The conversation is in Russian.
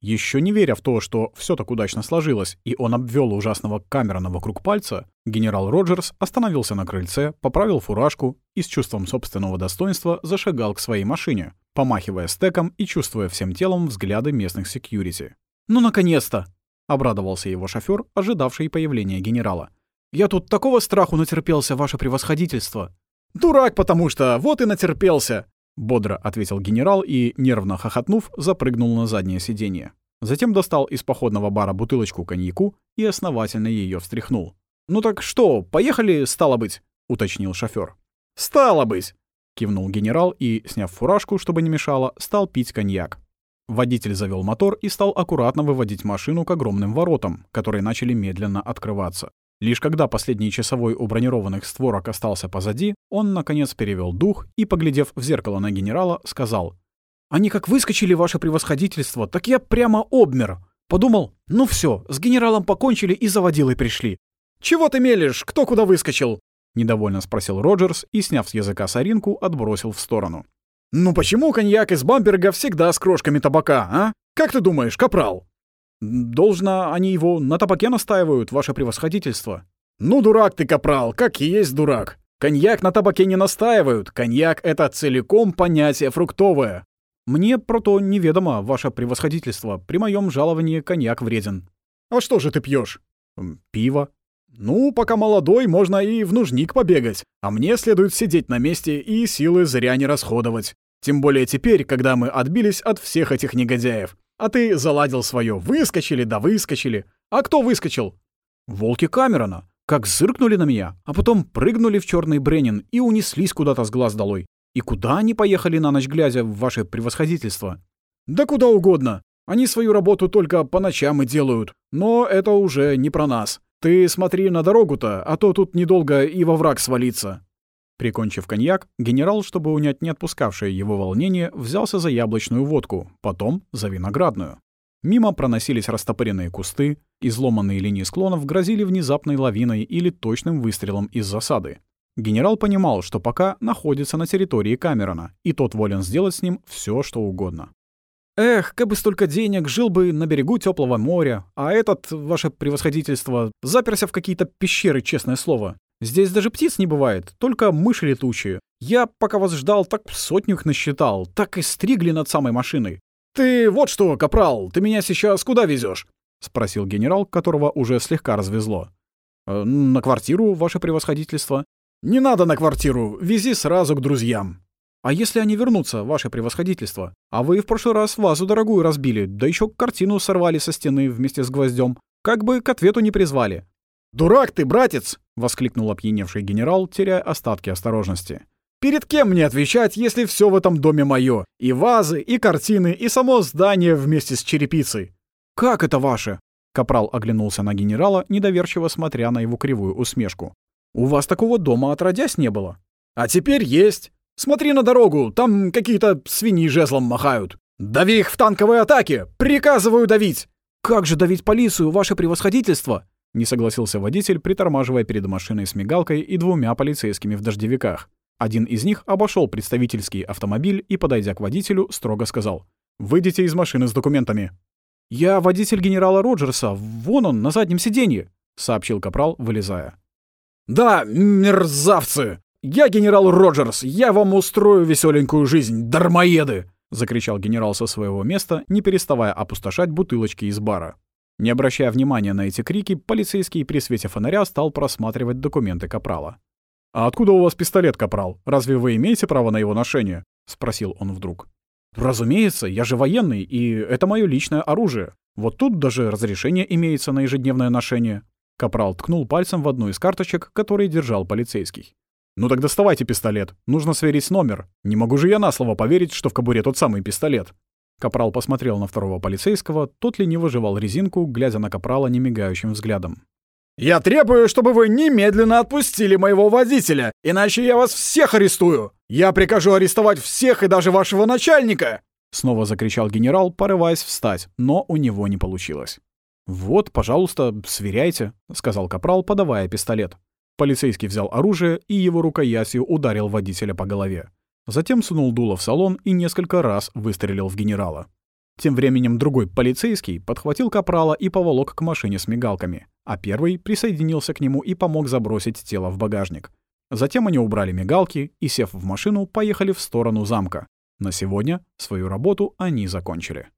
Еще не веря в то, что все так удачно сложилось, и он обвел ужасного Камерона вокруг пальца, генерал Роджерс остановился на крыльце, поправил фуражку и с чувством собственного достоинства зашагал к своей машине, помахивая стеком и чувствуя всем телом взгляды местных секьюрити. «Ну, наконец-то!» — обрадовался его шофер, ожидавший появления генерала. «Я тут такого страху натерпелся, ваше превосходительство!» «Дурак, потому что! Вот и натерпелся!» Бодро ответил генерал и, нервно хохотнув, запрыгнул на заднее сиденье. Затем достал из походного бара бутылочку коньяку и основательно ее встряхнул. «Ну так что, поехали, стало быть?» — уточнил шофер. «Стало быть!» — кивнул генерал и, сняв фуражку, чтобы не мешало, стал пить коньяк. Водитель завел мотор и стал аккуратно выводить машину к огромным воротам, которые начали медленно открываться. Лишь когда последний часовой у бронированных створок остался позади, он, наконец, перевел дух и, поглядев в зеркало на генерала, сказал. «Они как выскочили, ваше превосходительство, так я прямо обмер. Подумал, ну все, с генералом покончили и за водилой пришли». «Чего ты мелешь? Кто куда выскочил?» — недовольно спросил Роджерс и, сняв с языка соринку, отбросил в сторону. «Ну почему коньяк из Бамберга всегда с крошками табака, а? Как ты думаешь, капрал?» «Должно, они его на табаке настаивают, ваше превосходительство». «Ну, дурак ты, капрал, как и есть дурак. Коньяк на табаке не настаивают. Коньяк — это целиком понятие фруктовое». «Мне про то неведомо, ваше превосходительство. При моем жаловании коньяк вреден». «А что же ты пьешь? «Пиво». «Ну, пока молодой, можно и в нужник побегать. А мне следует сидеть на месте и силы зря не расходовать. Тем более теперь, когда мы отбились от всех этих негодяев. А ты заладил свое. Выскочили, да выскочили. А кто выскочил? Волки Камерона. Как зыркнули на меня, а потом прыгнули в черный Бреннин и унеслись куда-то с глаз долой. И куда они поехали на ночь глядя в ваше превосходительство? Да куда угодно. Они свою работу только по ночам и делают. Но это уже не про нас. Ты смотри на дорогу-то, а то тут недолго и во враг свалиться. Прикончив коньяк, генерал, чтобы унять не отпускавшее его волнение, взялся за яблочную водку, потом за виноградную. Мимо проносились растопыренные кусты, изломанные линии склонов грозили внезапной лавиной или точным выстрелом из засады. Генерал понимал, что пока находится на территории Камерона, и тот волен сделать с ним все, что угодно. «Эх, как бы столько денег, жил бы на берегу теплого моря, а этот, ваше превосходительство, заперся в какие-то пещеры, честное слово. Здесь даже птиц не бывает, только мыши летучие. Я, пока вас ждал, так сотню их насчитал, так и стригли над самой машиной. «Ты вот что, капрал, ты меня сейчас куда везешь? спросил генерал, которого уже слегка развезло. «Э, «На квартиру, ваше превосходительство». «Не надо на квартиру, вези сразу к друзьям». «А если они вернутся, ваше превосходительство? А вы в прошлый раз вазу дорогую разбили, да еще картину сорвали со стены вместе с гвоздем. Как бы к ответу не призвали». «Дурак ты, братец!» — воскликнул опьяневший генерал, теряя остатки осторожности. «Перед кем мне отвечать, если все в этом доме мое? И вазы, и картины, и само здание вместе с черепицей?» «Как это ваше?» — Капрал оглянулся на генерала, недоверчиво смотря на его кривую усмешку. «У вас такого дома отродясь не было». «А теперь есть. Смотри на дорогу, там какие-то свиньи жезлом махают. Дави их в танковой атаке! Приказываю давить!» «Как же давить полицию, ваше превосходительство?» Не согласился водитель, притормаживая перед машиной с мигалкой и двумя полицейскими в дождевиках. Один из них обошел представительский автомобиль и, подойдя к водителю, строго сказал «Выйдите из машины с документами». «Я водитель генерала Роджерса, вон он, на заднем сиденье», — сообщил Капрал, вылезая. «Да, мерзавцы! Я генерал Роджерс, я вам устрою веселенькую жизнь, дармоеды!» — закричал генерал со своего места, не переставая опустошать бутылочки из бара. Не обращая внимания на эти крики, полицейский при свете фонаря стал просматривать документы Капрала. «А откуда у вас пистолет, Капрал? Разве вы имеете право на его ношение?» — спросил он вдруг. «Разумеется, я же военный, и это мое личное оружие. Вот тут даже разрешение имеется на ежедневное ношение». Капрал ткнул пальцем в одну из карточек, которые держал полицейский. «Ну так доставайте пистолет. Нужно сверить номер. Не могу же я на слово поверить, что в кобуре тот самый пистолет». Капрал посмотрел на второго полицейского, тот лениво жевал резинку, глядя на Капрала немигающим взглядом. «Я требую, чтобы вы немедленно отпустили моего водителя, иначе я вас всех арестую! Я прикажу арестовать всех и даже вашего начальника!» Снова закричал генерал, порываясь встать, но у него не получилось. «Вот, пожалуйста, сверяйте», — сказал Капрал, подавая пистолет. Полицейский взял оружие и его рукоятью ударил водителя по голове. Затем сунул дуло в салон и несколько раз выстрелил в генерала. Тем временем другой полицейский подхватил капрала и поволок к машине с мигалками, а первый присоединился к нему и помог забросить тело в багажник. Затем они убрали мигалки и, сев в машину, поехали в сторону замка. На сегодня свою работу они закончили.